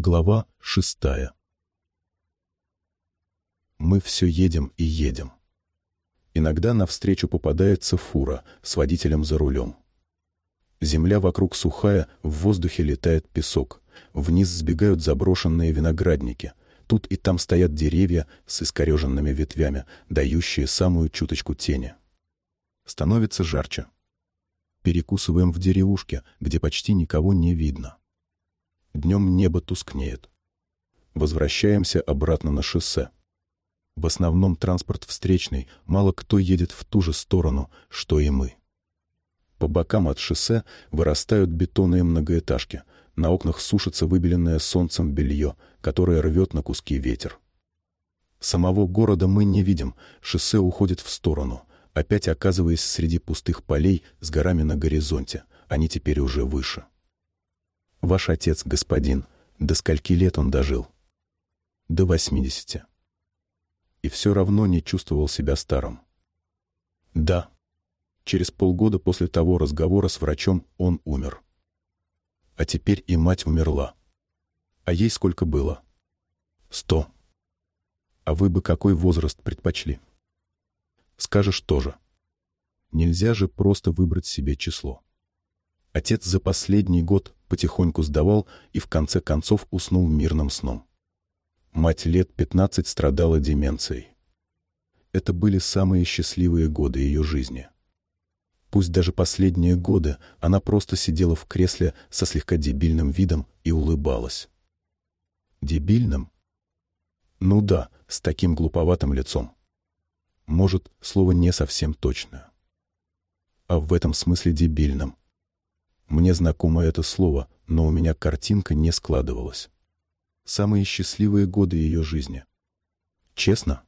Глава шестая. Мы все едем и едем. Иногда навстречу попадается фура с водителем за рулем. Земля вокруг сухая, в воздухе летает песок. Вниз сбегают заброшенные виноградники. Тут и там стоят деревья с искореженными ветвями, дающие самую чуточку тени. Становится жарче. Перекусываем в деревушке, где почти никого не видно. Днем небо тускнеет. Возвращаемся обратно на шоссе. В основном транспорт встречный, мало кто едет в ту же сторону, что и мы. По бокам от шоссе вырастают бетонные многоэтажки. На окнах сушится выбеленное солнцем белье, которое рвет на куски ветер. Самого города мы не видим, шоссе уходит в сторону, опять оказываясь среди пустых полей с горами на горизонте, они теперь уже выше. Ваш отец, господин, до скольки лет он дожил? До восьмидесяти. И все равно не чувствовал себя старым. Да, через полгода после того разговора с врачом он умер. А теперь и мать умерла. А ей сколько было? Сто. А вы бы какой возраст предпочли? Скажешь тоже. Нельзя же просто выбрать себе число. Отец за последний год потихоньку сдавал и в конце концов уснул мирным сном. Мать лет пятнадцать страдала деменцией. Это были самые счастливые годы ее жизни. Пусть даже последние годы она просто сидела в кресле со слегка дебильным видом и улыбалась. Дебильным? Ну да, с таким глуповатым лицом. Может, слово не совсем точное. А в этом смысле дебильным — мне знакомо это слово, но у меня картинка не складывалась. Самые счастливые годы ее жизни. Честно?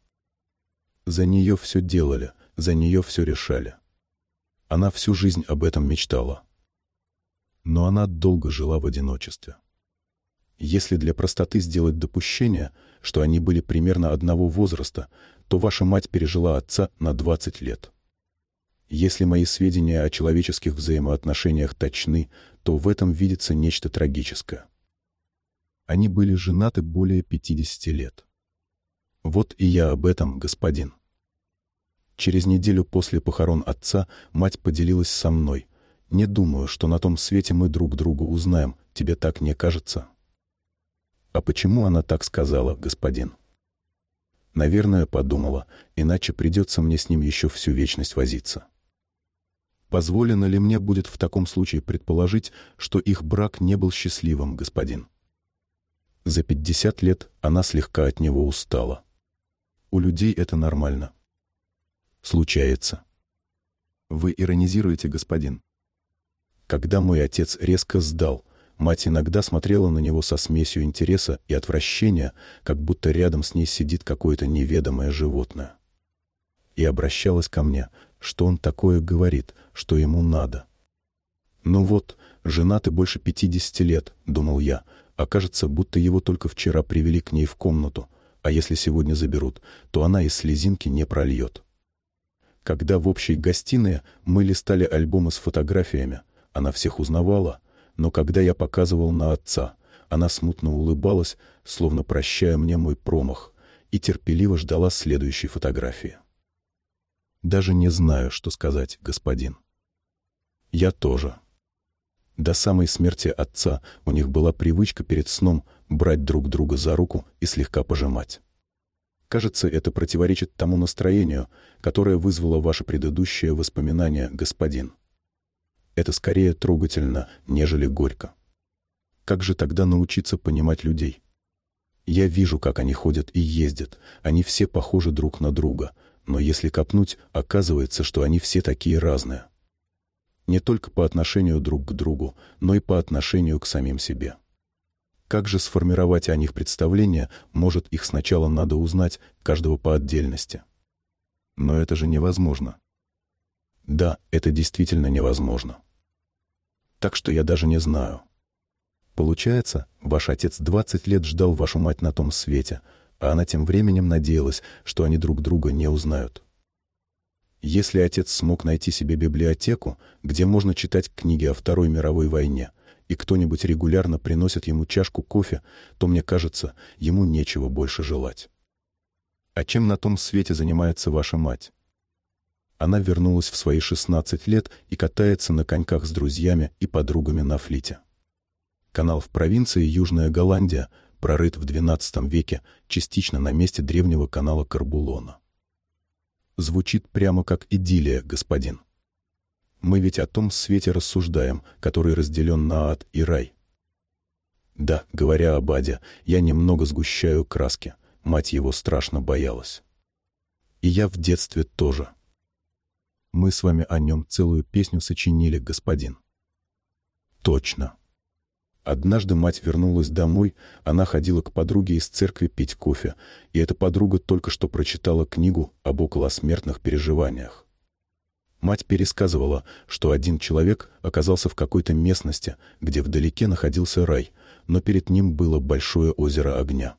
За нее все делали, за нее все решали. Она всю жизнь об этом мечтала. Но она долго жила в одиночестве. Если для простоты сделать допущение, что они были примерно одного возраста, то ваша мать пережила отца на 20 лет. Если мои сведения о человеческих взаимоотношениях точны, то в этом видится нечто трагическое. Они были женаты более 50 лет. Вот и я об этом, господин. Через неделю после похорон отца мать поделилась со мной. Не думаю, что на том свете мы друг друга узнаем. Тебе так не кажется? А почему она так сказала, господин? Наверное, подумала, иначе придется мне с ним еще всю вечность возиться. Позволено ли мне будет в таком случае предположить, что их брак не был счастливым, господин? За пятьдесят лет она слегка от него устала. У людей это нормально. Случается. Вы иронизируете, господин. Когда мой отец резко сдал, мать иногда смотрела на него со смесью интереса и отвращения, как будто рядом с ней сидит какое-то неведомое животное. И обращалась ко мне, что он такое говорит, что ему надо. «Ну вот, женаты больше пятидесяти лет», — думал я, а кажется, будто его только вчера привели к ней в комнату, а если сегодня заберут, то она из слезинки не прольет. Когда в общей гостиной мы листали альбомы с фотографиями, она всех узнавала, но когда я показывал на отца, она смутно улыбалась, словно прощая мне мой промах, и терпеливо ждала следующей фотографии. Даже не знаю, что сказать, господин. Я тоже. До самой смерти отца у них была привычка перед сном брать друг друга за руку и слегка пожимать. Кажется, это противоречит тому настроению, которое вызвало ваше предыдущее воспоминание, господин. Это скорее трогательно, нежели горько. Как же тогда научиться понимать людей? Я вижу, как они ходят и ездят. Они все похожи друг на друга. Но если копнуть, оказывается, что они все такие разные не только по отношению друг к другу, но и по отношению к самим себе. Как же сформировать о них представление, может, их сначала надо узнать, каждого по отдельности. Но это же невозможно. Да, это действительно невозможно. Так что я даже не знаю. Получается, ваш отец 20 лет ждал вашу мать на том свете, а она тем временем надеялась, что они друг друга не узнают. Если отец смог найти себе библиотеку, где можно читать книги о Второй мировой войне, и кто-нибудь регулярно приносит ему чашку кофе, то, мне кажется, ему нечего больше желать. А чем на том свете занимается ваша мать? Она вернулась в свои 16 лет и катается на коньках с друзьями и подругами на флите. Канал в провинции Южная Голландия прорыт в XII веке частично на месте древнего канала Карбулона. Звучит прямо как идиллия, господин. Мы ведь о том свете рассуждаем, который разделен на ад и рай. Да, говоря об аде, я немного сгущаю краски. Мать его страшно боялась. И я в детстве тоже. Мы с вами о нем целую песню сочинили, господин. Точно. Однажды мать вернулась домой, она ходила к подруге из церкви пить кофе, и эта подруга только что прочитала книгу об околосмертных переживаниях. Мать пересказывала, что один человек оказался в какой-то местности, где вдалеке находился рай, но перед ним было большое озеро огня.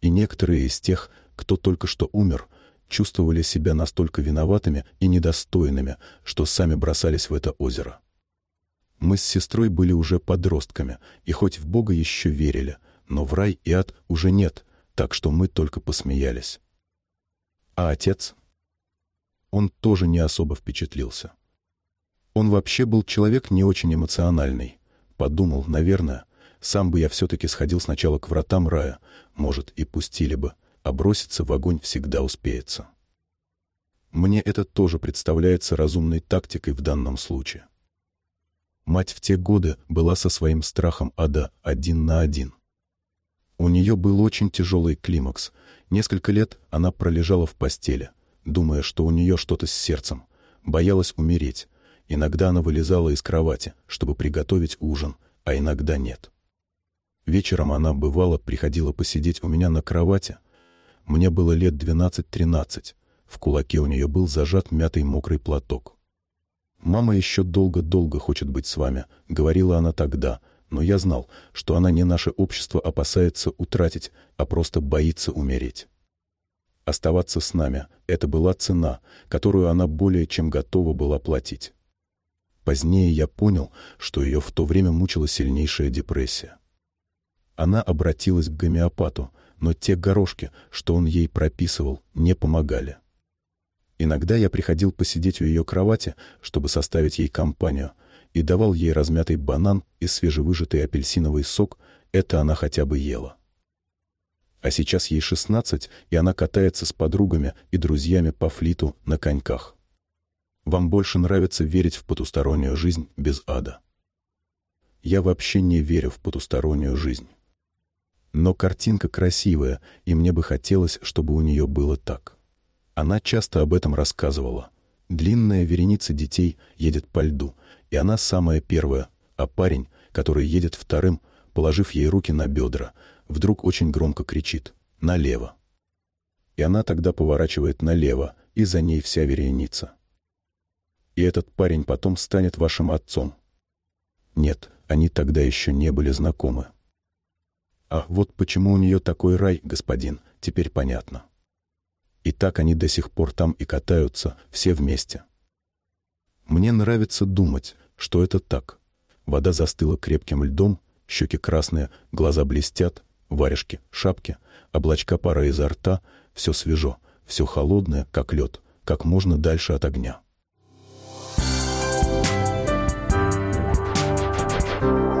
И некоторые из тех, кто только что умер, чувствовали себя настолько виноватыми и недостойными, что сами бросались в это озеро. Мы с сестрой были уже подростками, и хоть в Бога еще верили, но в рай и ад уже нет, так что мы только посмеялись. А отец? Он тоже не особо впечатлился. Он вообще был человек не очень эмоциональный. Подумал, наверное, сам бы я все-таки сходил сначала к вратам рая, может, и пустили бы, а броситься в огонь всегда успеется. Мне это тоже представляется разумной тактикой в данном случае. Мать в те годы была со своим страхом ада один на один. У нее был очень тяжелый климакс. Несколько лет она пролежала в постели, думая, что у нее что-то с сердцем. Боялась умереть. Иногда она вылезала из кровати, чтобы приготовить ужин, а иногда нет. Вечером она, бывало, приходила посидеть у меня на кровати. Мне было лет 12-13. В кулаке у нее был зажат мятый мокрый платок. «Мама еще долго-долго хочет быть с вами», — говорила она тогда, но я знал, что она не наше общество опасается утратить, а просто боится умереть. Оставаться с нами — это была цена, которую она более чем готова была платить. Позднее я понял, что ее в то время мучила сильнейшая депрессия. Она обратилась к гомеопату, но те горошки, что он ей прописывал, не помогали. Иногда я приходил посидеть у ее кровати, чтобы составить ей компанию, и давал ей размятый банан и свежевыжатый апельсиновый сок, это она хотя бы ела. А сейчас ей шестнадцать, и она катается с подругами и друзьями по флиту на коньках. Вам больше нравится верить в потустороннюю жизнь без ада. Я вообще не верю в потустороннюю жизнь. Но картинка красивая, и мне бы хотелось, чтобы у нее было так. Она часто об этом рассказывала. Длинная вереница детей едет по льду, и она самая первая, а парень, который едет вторым, положив ей руки на бедра, вдруг очень громко кричит «Налево!». И она тогда поворачивает налево, и за ней вся вереница. И этот парень потом станет вашим отцом. Нет, они тогда еще не были знакомы. А вот почему у нее такой рай, господин, теперь понятно. И так они до сих пор там и катаются, все вместе. Мне нравится думать, что это так. Вода застыла крепким льдом, щеки красные, глаза блестят, варежки, шапки, облачка пара изо рта, все свежо, все холодное, как лед, как можно дальше от огня. Thank you.